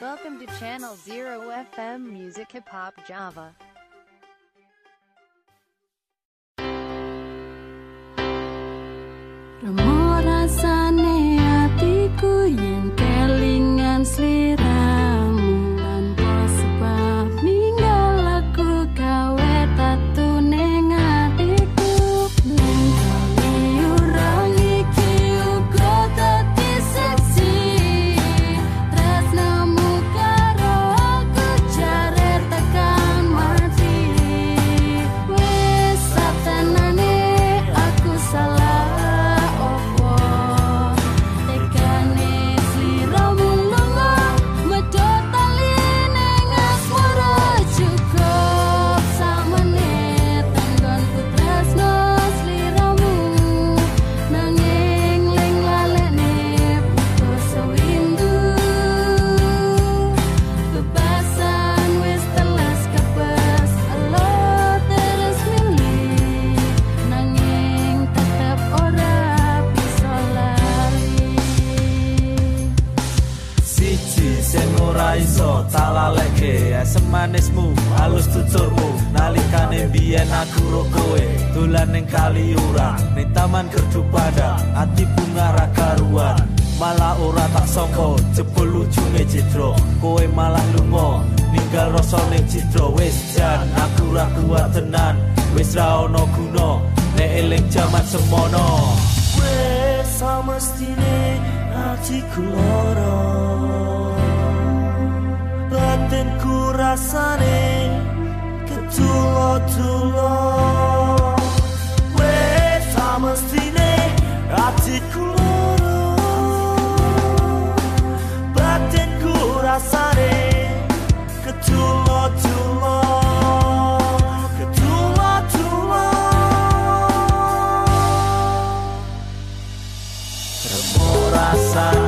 Welcome to Channel Zero FM Music Hip Hop Java. Talaleke asem manismu halus tuturmu nalikane biyen aku ro kowe dolan ning kali ora. Ning taman gerdu pada ati bunga ra karuan. Malah ora tak sangka jebul ujunge citro kowe malah lunga ninggal rasa ning citro wis jan aku ra kuat tenan. Wis ra ono guna nek eling jaman semono. Wis samestine atiku lara ku rasane ketulo tulo we famous dine ati ku loro batin ku rasane ketulo tulo ketulo tulo Remu rasane